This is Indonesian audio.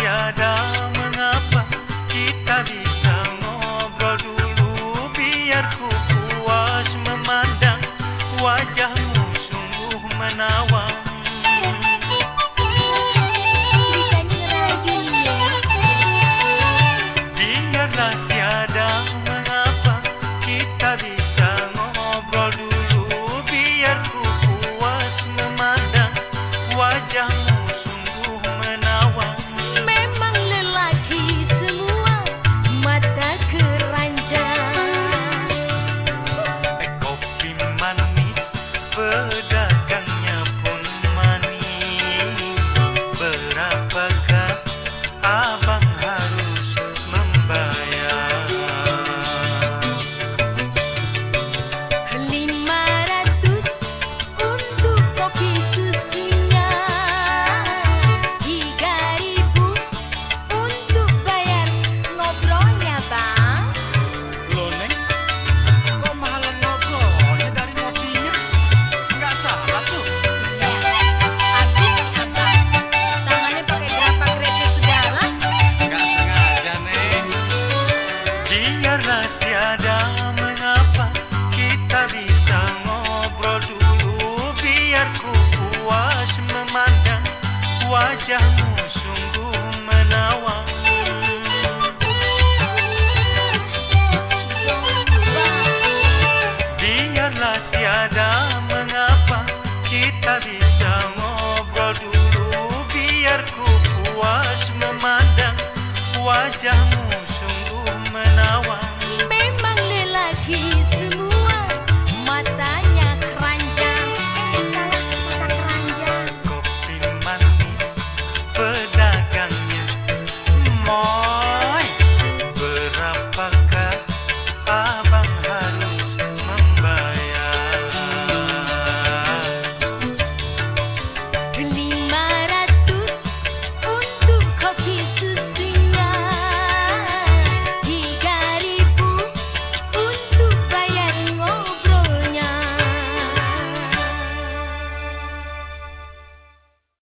क्या Ram keras tiada mengapa Kita bisa ngobrol dulu. Biar ku puas memandang wajahmu.